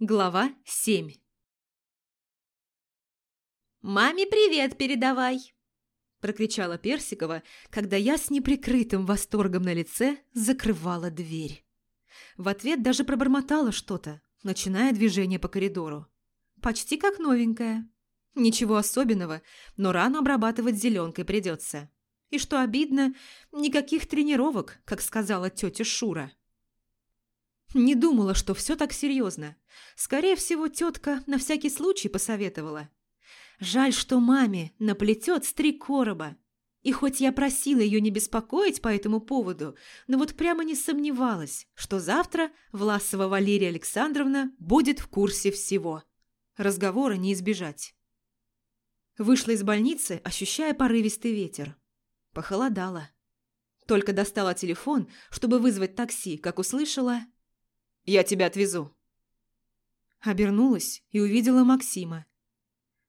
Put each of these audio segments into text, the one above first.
Глава 7 «Маме привет передавай!» Прокричала Персикова, когда я с неприкрытым восторгом на лице закрывала дверь. В ответ даже пробормотала что-то, начиная движение по коридору. Почти как новенькая. Ничего особенного, но рану обрабатывать зеленкой придется. И что обидно, никаких тренировок, как сказала тетя Шура. Не думала, что все так серьезно. Скорее всего, тетка на всякий случай посоветовала. Жаль, что маме наплетет с три короба. И хоть я просила ее не беспокоить по этому поводу, но вот прямо не сомневалась, что завтра Власова Валерия Александровна будет в курсе всего. Разговора не избежать. Вышла из больницы, ощущая порывистый ветер. Похолодало. Только достала телефон, чтобы вызвать такси, как услышала «Я тебя отвезу». Обернулась и увидела Максима.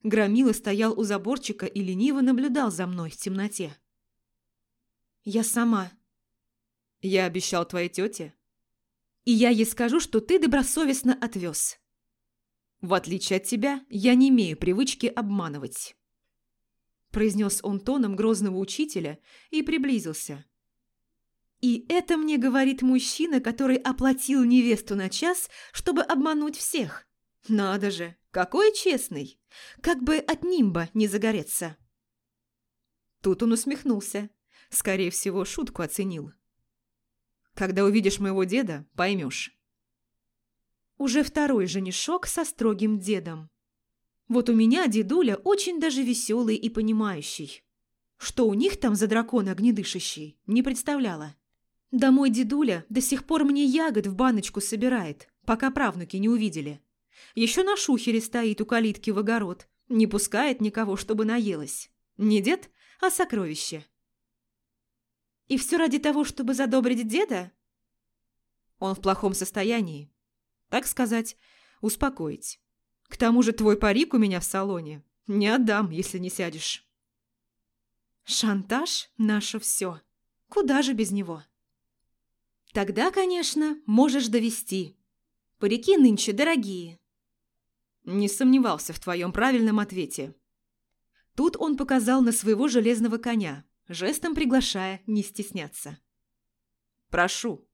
Громила стоял у заборчика и лениво наблюдал за мной в темноте. «Я сама». «Я обещал твоей тете». «И я ей скажу, что ты добросовестно отвез». «В отличие от тебя, я не имею привычки обманывать» произнес он тоном грозного учителя и приблизился. «И это мне говорит мужчина, который оплатил невесту на час, чтобы обмануть всех. Надо же, какой честный! Как бы от нимба не загореться!» Тут он усмехнулся. Скорее всего, шутку оценил. «Когда увидишь моего деда, поймешь». Уже второй женишок со строгим дедом. Вот у меня дедуля очень даже веселый и понимающий. Что у них там за дракон огнедышащий, не представляла. Да мой дедуля до сих пор мне ягод в баночку собирает, пока правнуки не увидели. Еще на шухере стоит у калитки в огород, не пускает никого, чтобы наелась. Не дед, а сокровище. И все ради того, чтобы задобрить деда? Он в плохом состоянии. Так сказать, успокоить. К тому же твой парик у меня в салоне. Не отдам, если не сядешь. Шантаж – наше все. Куда же без него? Тогда, конечно, можешь довести. Парики нынче дорогие. Не сомневался в твоем правильном ответе. Тут он показал на своего железного коня, жестом приглашая не стесняться. «Прошу».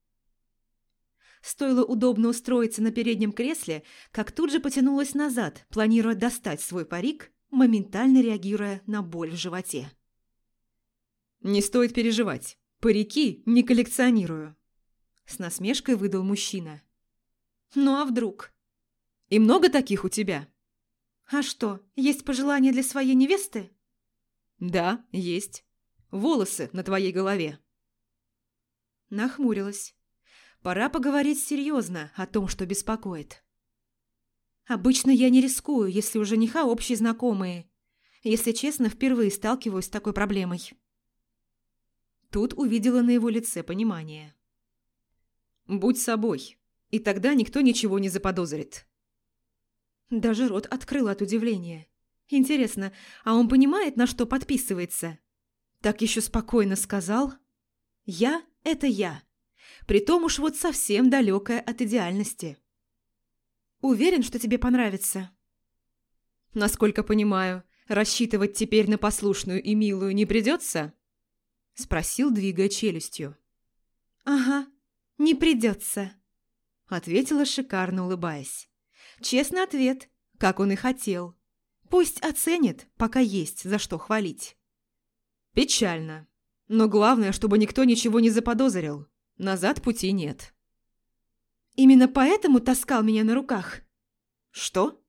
Стоило удобно устроиться на переднем кресле, как тут же потянулась назад, планируя достать свой парик, моментально реагируя на боль в животе. «Не стоит переживать. Парики не коллекционирую», – с насмешкой выдал мужчина. «Ну а вдруг?» «И много таких у тебя?» «А что, есть пожелания для своей невесты?» «Да, есть. Волосы на твоей голове». Нахмурилась. Пора поговорить серьезно о том, что беспокоит. Обычно я не рискую, если у жениха общие знакомые. Если честно, впервые сталкиваюсь с такой проблемой. Тут увидела на его лице понимание. «Будь собой, и тогда никто ничего не заподозрит». Даже рот открыл от удивления. Интересно, а он понимает, на что подписывается? Так еще спокойно сказал. «Я – это я» притом уж вот совсем далекая от идеальности. Уверен, что тебе понравится. Насколько понимаю, рассчитывать теперь на послушную и милую не придется? Спросил, двигая челюстью. Ага, не придется, ответила шикарно улыбаясь. Честный ответ, как он и хотел. Пусть оценит, пока есть за что хвалить. Печально. Но главное, чтобы никто ничего не заподозрил. Назад пути нет. Именно поэтому таскал меня на руках? Что?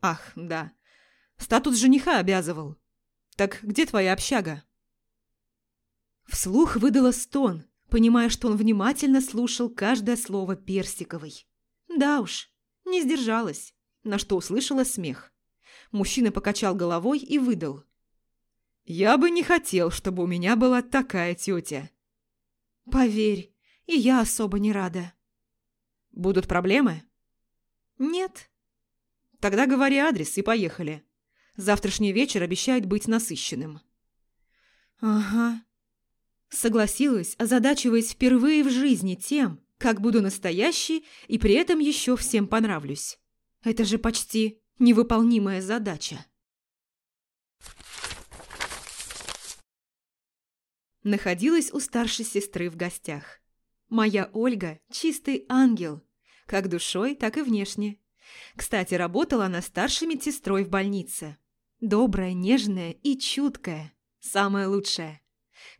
Ах, да. Статус жениха обязывал. Так где твоя общага? Вслух выдала стон, понимая, что он внимательно слушал каждое слово Персиковой. Да уж, не сдержалась, на что услышала смех. Мужчина покачал головой и выдал. «Я бы не хотел, чтобы у меня была такая тетя». «Поверь, и я особо не рада. Будут проблемы? Нет. Тогда говори адрес и поехали. Завтрашний вечер обещает быть насыщенным. Ага. Согласилась, озадачиваясь впервые в жизни тем, как буду настоящей и при этом еще всем понравлюсь. Это же почти невыполнимая задача. Находилась у старшей сестры в гостях. Моя Ольга – чистый ангел, как душой, так и внешне. Кстати, работала она старшей медсестрой в больнице. Добрая, нежная и чуткая. Самая лучшая.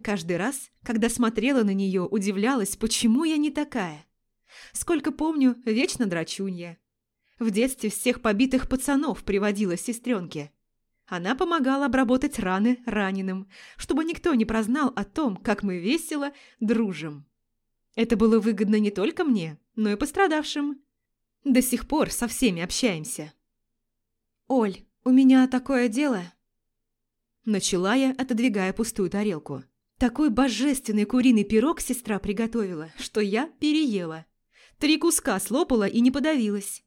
Каждый раз, когда смотрела на нее, удивлялась, почему я не такая. Сколько помню, вечно драчунья. В детстве всех побитых пацанов приводила сестренке. Она помогала обработать раны раненым, чтобы никто не прознал о том, как мы весело дружим. Это было выгодно не только мне, но и пострадавшим. До сих пор со всеми общаемся. «Оль, у меня такое дело...» Начала я, отодвигая пустую тарелку. Такой божественный куриный пирог сестра приготовила, что я переела. Три куска слопала и не подавилась.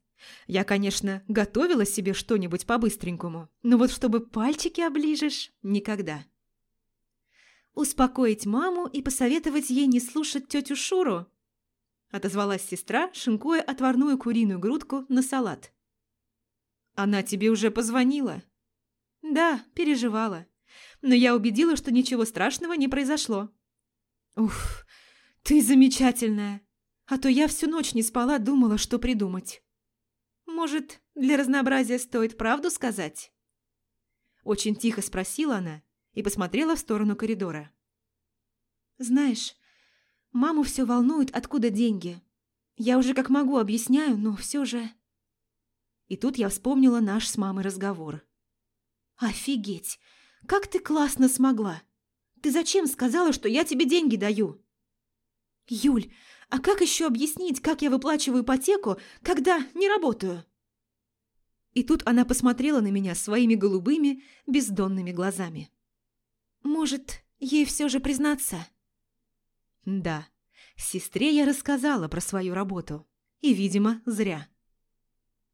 Я, конечно, готовила себе что-нибудь по-быстренькому, но вот чтобы пальчики оближешь – никогда. «Успокоить маму и посоветовать ей не слушать тетю Шуру?» – отозвалась сестра, шинкуя отварную куриную грудку на салат. «Она тебе уже позвонила?» «Да, переживала. Но я убедила, что ничего страшного не произошло». «Уф, ты замечательная!» А то я всю ночь не спала, думала, что придумать. Может, для разнообразия стоит правду сказать? Очень тихо спросила она и посмотрела в сторону коридора. Знаешь, маму все волнует, откуда деньги. Я уже как могу объясняю, но все же... И тут я вспомнила наш с мамой разговор. «Офигеть! Как ты классно смогла! Ты зачем сказала, что я тебе деньги даю?» «Юль, а как еще объяснить, как я выплачиваю ипотеку, когда не работаю?» И тут она посмотрела на меня своими голубыми, бездонными глазами. «Может, ей все же признаться?» «Да, сестре я рассказала про свою работу. И, видимо, зря».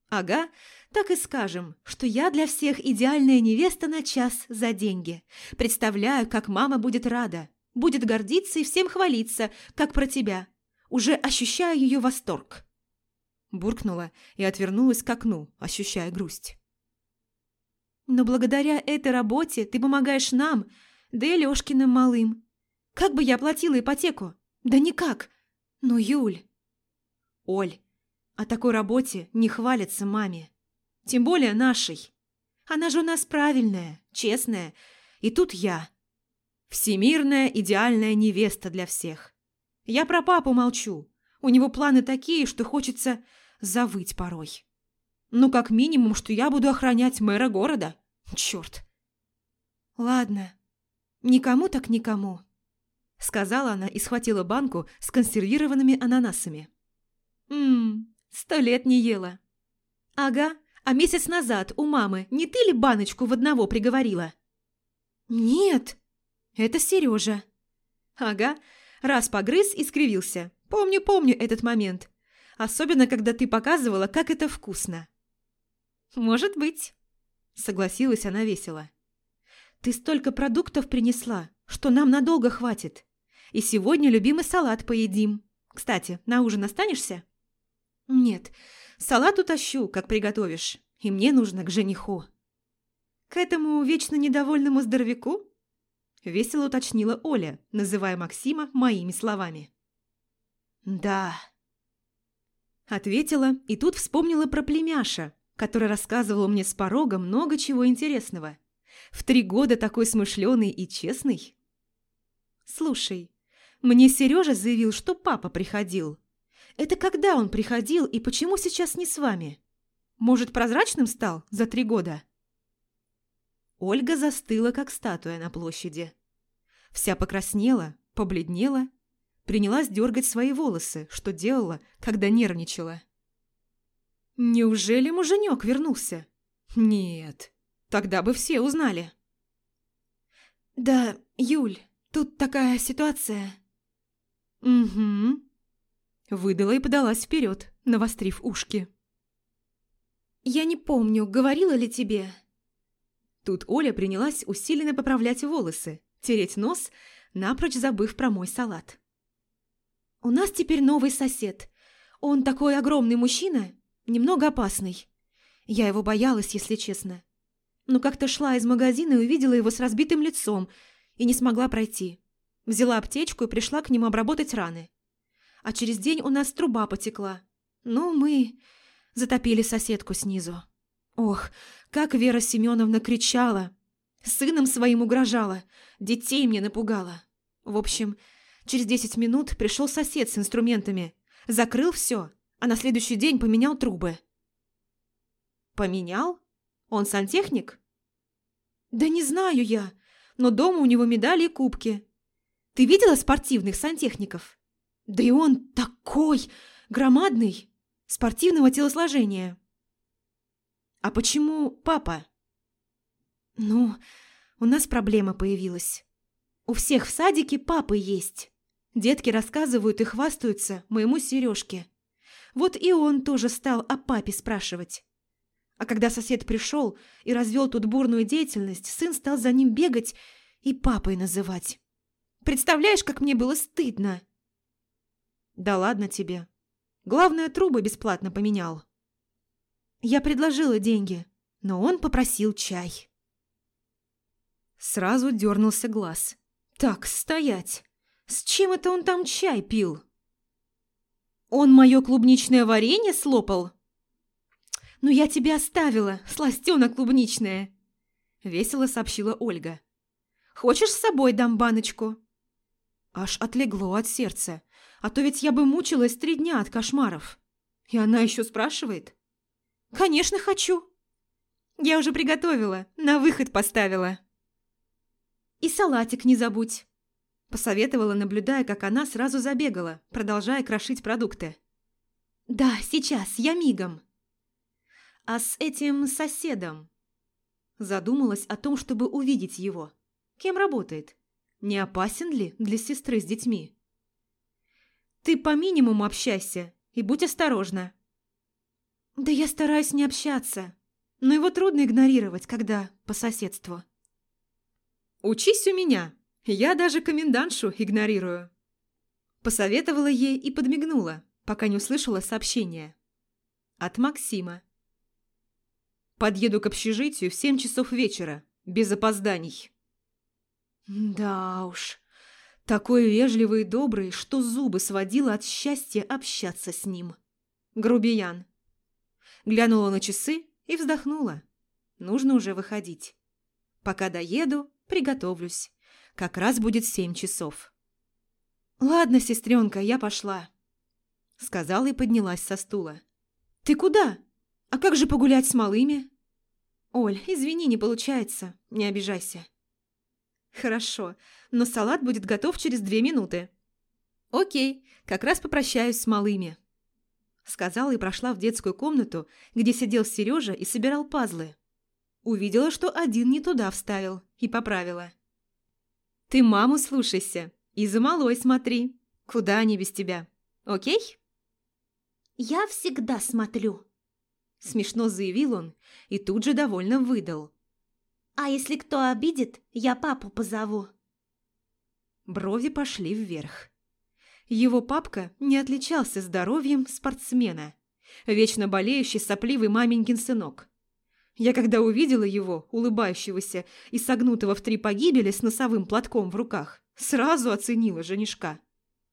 «Ага, так и скажем, что я для всех идеальная невеста на час за деньги. Представляю, как мама будет рада, будет гордиться и всем хвалиться, как про тебя уже ощущаю ее восторг. Буркнула и отвернулась к окну, ощущая грусть. Но благодаря этой работе ты помогаешь нам, да и Лёшкиным малым. Как бы я платила ипотеку? Да никак. Но, Юль... Оль, о такой работе не хвалится маме. Тем более нашей. Она же у нас правильная, честная. И тут я. Всемирная идеальная невеста для всех. Я про папу молчу. У него планы такие, что хочется завыть порой. Ну, как минимум, что я буду охранять мэра города. Черт. Ладно, никому так никому. Сказала она и схватила банку с консервированными ананасами. Ммм, сто лет не ела. Ага, а месяц назад у мамы не ты ли баночку в одного приговорила? Нет, это Сережа. Ага, Раз погрыз и скривился. Помню, помню этот момент. Особенно, когда ты показывала, как это вкусно. «Может быть», — согласилась она весело. «Ты столько продуктов принесла, что нам надолго хватит. И сегодня любимый салат поедим. Кстати, на ужин останешься?» «Нет, салат утащу, как приготовишь, и мне нужно к жениху». «К этому вечно недовольному здоровяку?» Весело уточнила Оля, называя Максима моими словами. «Да». Ответила и тут вспомнила про племяша, который рассказывал мне с порога много чего интересного. В три года такой смышленый и честный. «Слушай, мне Сережа заявил, что папа приходил. Это когда он приходил и почему сейчас не с вами? Может, прозрачным стал за три года?» Ольга застыла, как статуя на площади. Вся покраснела, побледнела, принялась дергать свои волосы, что делала, когда нервничала. Неужели муженек вернулся? Нет, тогда бы все узнали. «Да, Юль, тут такая ситуация». «Угу». Выдала и подалась вперед, навострив ушки. «Я не помню, говорила ли тебе, Тут Оля принялась усиленно поправлять волосы, тереть нос, напрочь забыв про мой салат. «У нас теперь новый сосед. Он такой огромный мужчина, немного опасный. Я его боялась, если честно. Но как-то шла из магазина и увидела его с разбитым лицом и не смогла пройти. Взяла аптечку и пришла к нему обработать раны. А через день у нас труба потекла. Ну, мы затопили соседку снизу. Ох, как Вера Семеновна кричала. Сыном своим угрожала, детей мне напугала. В общем, через десять минут пришел сосед с инструментами, закрыл все, а на следующий день поменял трубы. «Поменял? Он сантехник?» «Да не знаю я, но дома у него медали и кубки. Ты видела спортивных сантехников? Да и он такой громадный, спортивного телосложения». «А почему папа?» «Ну, у нас проблема появилась. У всех в садике папы есть. Детки рассказывают и хвастаются моему Сережке. Вот и он тоже стал о папе спрашивать. А когда сосед пришел и развел тут бурную деятельность, сын стал за ним бегать и папой называть. Представляешь, как мне было стыдно? Да ладно тебе. Главное, трубы бесплатно поменял. Я предложила деньги, но он попросил чай. Сразу дернулся глаз. Так, стоять. С чем это он там чай пил? Он мое клубничное варенье слопал? «Ну я тебе оставила, сластена клубничная!» Весело сообщила Ольга. «Хочешь с собой дам баночку?» Аж отлегло от сердца, а то ведь я бы мучилась три дня от кошмаров. И она еще спрашивает. «Конечно хочу!» «Я уже приготовила, на выход поставила!» «И салатик не забудь!» Посоветовала, наблюдая, как она сразу забегала, продолжая крошить продукты. «Да, сейчас, я мигом!» А с этим соседом? Задумалась о том, чтобы увидеть его. Кем работает? Не опасен ли для сестры с детьми? Ты по минимуму общайся и будь осторожна. Да я стараюсь не общаться, но его трудно игнорировать, когда по соседству. Учись у меня, я даже комендантшу игнорирую. Посоветовала ей и подмигнула, пока не услышала сообщение. От Максима. Подъеду к общежитию в семь часов вечера, без опозданий. Да уж, такой вежливый и добрый, что зубы сводила от счастья общаться с ним. Грубиян. Глянула на часы и вздохнула. Нужно уже выходить. Пока доеду, приготовлюсь. Как раз будет семь часов. «Ладно, сестренка, я пошла», — сказала и поднялась со стула. «Ты куда?» А как же погулять с малыми? Оль, извини, не получается. Не обижайся. Хорошо, но салат будет готов через две минуты. Окей, как раз попрощаюсь с малыми. Сказала и прошла в детскую комнату, где сидел Сережа и собирал пазлы. Увидела, что один не туда вставил, и поправила. «Ты маму слушайся и за малой смотри. Куда они без тебя? Окей?» «Я всегда смотрю», Смешно заявил он и тут же довольно выдал. «А если кто обидит, я папу позову». Брови пошли вверх. Его папка не отличался здоровьем спортсмена. Вечно болеющий сопливый маменькин сынок. Я когда увидела его, улыбающегося и согнутого в три погибели с носовым платком в руках, сразу оценила женишка.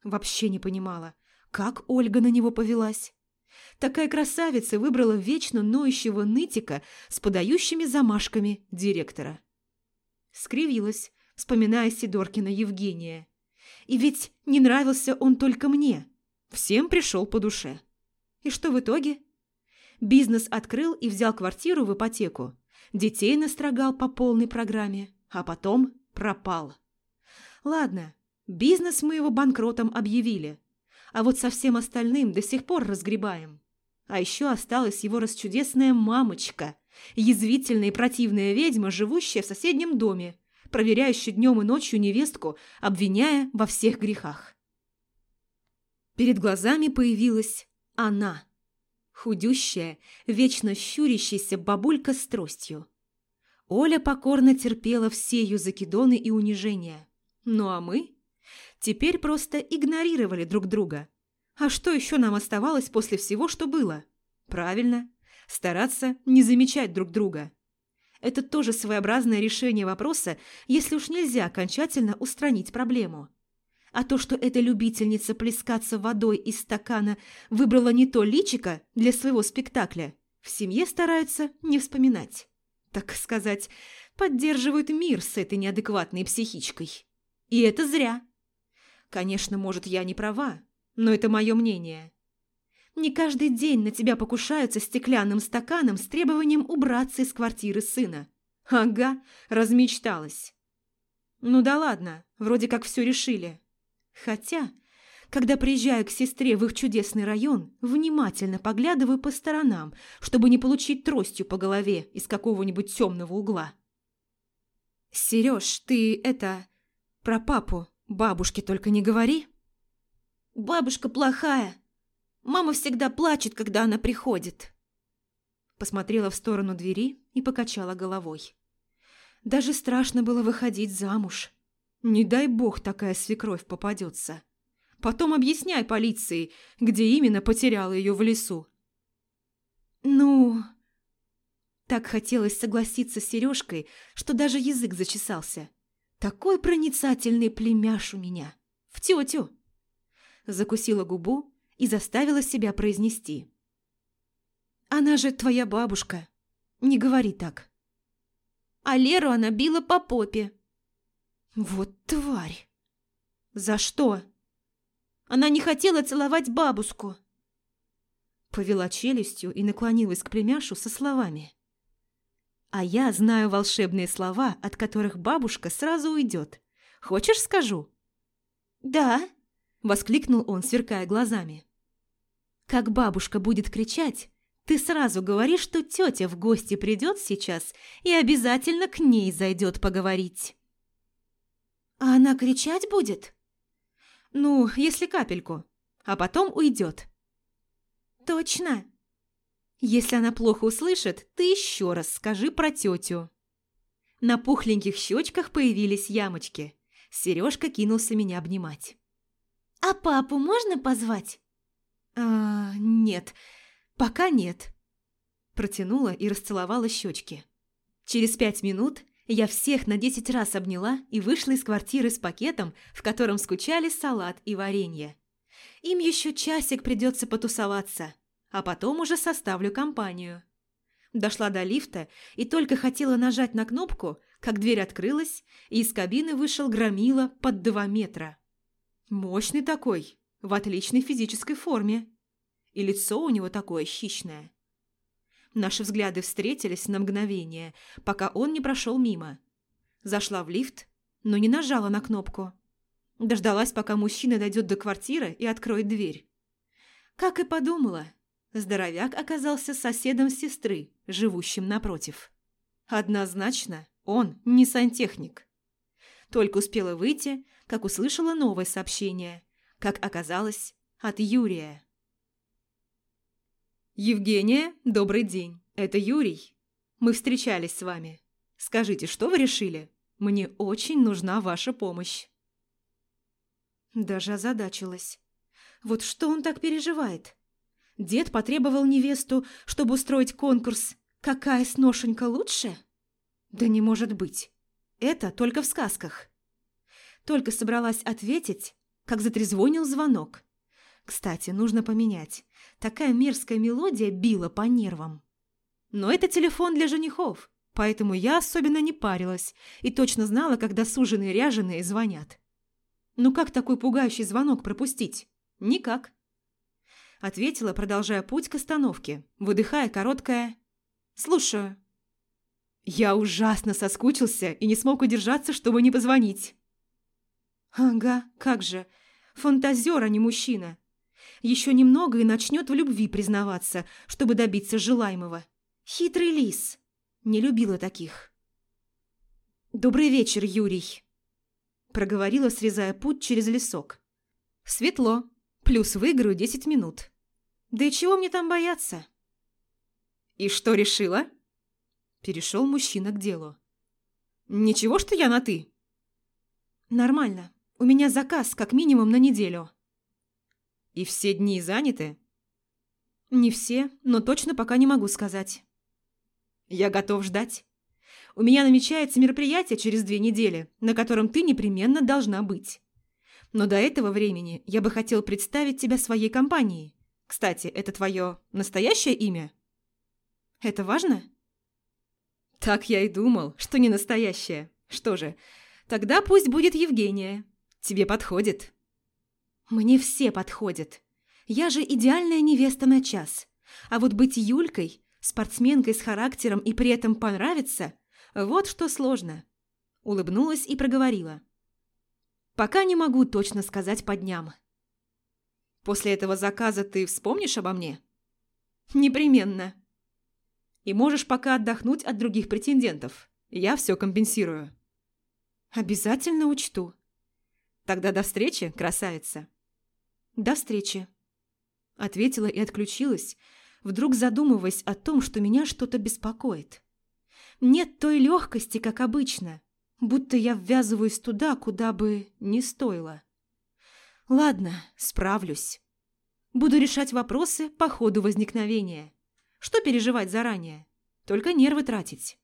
Вообще не понимала, как Ольга на него повелась. Такая красавица выбрала вечно ноющего нытика с подающими замашками директора. Скривилась, вспоминая Сидоркина Евгения. И ведь не нравился он только мне. Всем пришел по душе. И что в итоге? Бизнес открыл и взял квартиру в ипотеку. Детей настрогал по полной программе, а потом пропал. Ладно, бизнес мы его банкротом объявили, а вот со всем остальным до сих пор разгребаем. А еще осталась его расчудесная мамочка, язвительная и противная ведьма, живущая в соседнем доме, проверяющая днем и ночью невестку, обвиняя во всех грехах. Перед глазами появилась она, худющая, вечно щурящаяся бабулька с тростью. Оля покорно терпела все ее закидоны и унижения. Ну а мы теперь просто игнорировали друг друга. А что еще нам оставалось после всего, что было? Правильно, Стараться не замечать друг друга. Это тоже своеобразное решение вопроса, если уж нельзя окончательно устранить проблему. А то, что эта любительница плескаться водой из стакана выбрала не то личико для своего спектакля, в семье стараются не вспоминать. Так сказать, поддерживают мир с этой неадекватной психичкой. И это зря. Конечно, может, я не права, но это мое мнение. Не каждый день на тебя покушаются стеклянным стаканом с требованием убраться из квартиры сына. Ага, размечталась. Ну да ладно, вроде как все решили. Хотя, когда приезжаю к сестре в их чудесный район, внимательно поглядываю по сторонам, чтобы не получить тростью по голове из какого-нибудь темного угла. «Сереж, ты это... про папу бабушке только не говори». «Бабушка плохая», Мама всегда плачет, когда она приходит. Посмотрела в сторону двери и покачала головой. Даже страшно было выходить замуж. Не дай бог такая свекровь попадется. Потом объясняй полиции, где именно потеряла ее в лесу. Ну... Так хотелось согласиться с Сережкой, что даже язык зачесался. Такой проницательный племяш у меня. В тетю. Закусила губу и заставила себя произнести. «Она же твоя бабушка. Не говори так». А Леру она била по попе. «Вот тварь!» «За что?» «Она не хотела целовать бабушку». Повела челюстью и наклонилась к племяшу со словами. «А я знаю волшебные слова, от которых бабушка сразу уйдет. Хочешь, скажу?» «Да», – воскликнул он, сверкая глазами. Как бабушка будет кричать, ты сразу говоришь, что тетя в гости придет сейчас и обязательно к ней зайдет поговорить. А она кричать будет? Ну, если капельку, а потом уйдет. Точно? Если она плохо услышит, ты еще раз скажи про тетю. На пухленьких щечках появились ямочки. Сережка кинулся меня обнимать. «А папу можно позвать?» «А, нет, пока нет». Протянула и расцеловала щечки. Через пять минут я всех на десять раз обняла и вышла из квартиры с пакетом, в котором скучали салат и варенье. Им еще часик придется потусоваться, а потом уже составлю компанию. Дошла до лифта и только хотела нажать на кнопку, как дверь открылась, и из кабины вышел громила под два метра. Мощный такой, в отличной физической форме. И лицо у него такое хищное. Наши взгляды встретились на мгновение, пока он не прошел мимо. Зашла в лифт, но не нажала на кнопку. Дождалась, пока мужчина дойдет до квартиры и откроет дверь. Как и подумала, здоровяк оказался соседом сестры, живущим напротив. Однозначно, он не сантехник. Только успела выйти, как услышала новое сообщение – как оказалось, от Юрия. «Евгения, добрый день. Это Юрий. Мы встречались с вами. Скажите, что вы решили? Мне очень нужна ваша помощь». Даже озадачилась. Вот что он так переживает? Дед потребовал невесту, чтобы устроить конкурс «Какая сношенька лучше?» Да не может быть. Это только в сказках. Только собралась ответить, как затрезвонил звонок. Кстати, нужно поменять. Такая мерзкая мелодия била по нервам. Но это телефон для женихов, поэтому я особенно не парилась и точно знала, когда суженые ряженые звонят. Ну как такой пугающий звонок пропустить? Никак. Ответила, продолжая путь к остановке, выдыхая короткое «Слушаю». Я ужасно соскучился и не смог удержаться, чтобы не позвонить. Ага, как же. Фантазер, а не мужчина. Еще немного и начнет в любви признаваться, чтобы добиться желаемого. Хитрый лис. Не любила таких. «Добрый вечер, Юрий», – проговорила, срезая путь через лесок. «Светло. Плюс выиграю десять минут. Да и чего мне там бояться?» «И что решила?» Перешел мужчина к делу. «Ничего, что я на «ты». «Нормально. У меня заказ как минимум на неделю». «И все дни заняты?» Не все, но точно пока не могу сказать. Я готов ждать. У меня намечается мероприятие через две недели, на котором ты непременно должна быть. Но до этого времени я бы хотел представить тебя своей компании. Кстати, это твое настоящее имя? Это важно? Так я и думал, что не настоящее. Что же, тогда пусть будет Евгения. Тебе подходит. Мне все подходят. Я же идеальная невеста на час. А вот быть Юлькой, спортсменкой с характером и при этом понравиться – вот что сложно. Улыбнулась и проговорила. Пока не могу точно сказать по дням. После этого заказа ты вспомнишь обо мне? Непременно. И можешь пока отдохнуть от других претендентов. Я все компенсирую. Обязательно учту. Тогда до встречи, красавица. До встречи. Ответила и отключилась, вдруг задумываясь о том, что меня что-то беспокоит. Нет той легкости, как обычно, будто я ввязываюсь туда, куда бы не стоило. Ладно, справлюсь. Буду решать вопросы по ходу возникновения. Что переживать заранее? Только нервы тратить.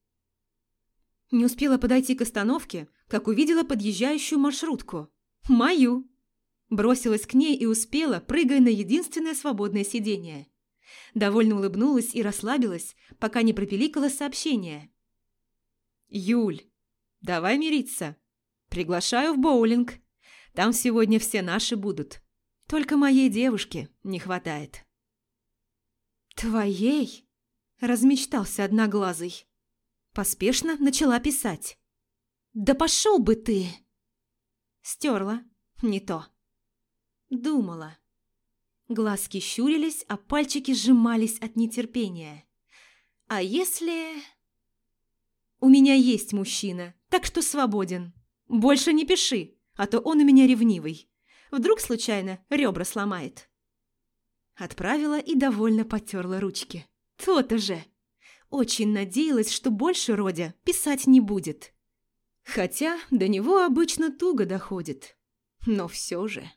Не успела подойти к остановке, как увидела подъезжающую маршрутку. Мою. Бросилась к ней и успела, прыгая на единственное свободное сиденье. Довольно улыбнулась и расслабилась, пока не пропиликало сообщение. «Юль, давай мириться. Приглашаю в боулинг. Там сегодня все наши будут. Только моей девушки не хватает». «Твоей?» – размечтался одноглазый. Поспешно начала писать. «Да пошел бы ты!» Стерла. Не то. Думала. Глазки щурились, а пальчики сжимались от нетерпения. «А если...» «У меня есть мужчина, так что свободен. Больше не пиши, а то он у меня ревнивый. Вдруг случайно ребра сломает». Отправила и довольно потерла ручки. То-то же. Очень надеялась, что больше Родя писать не будет. Хотя до него обычно туго доходит. Но все же...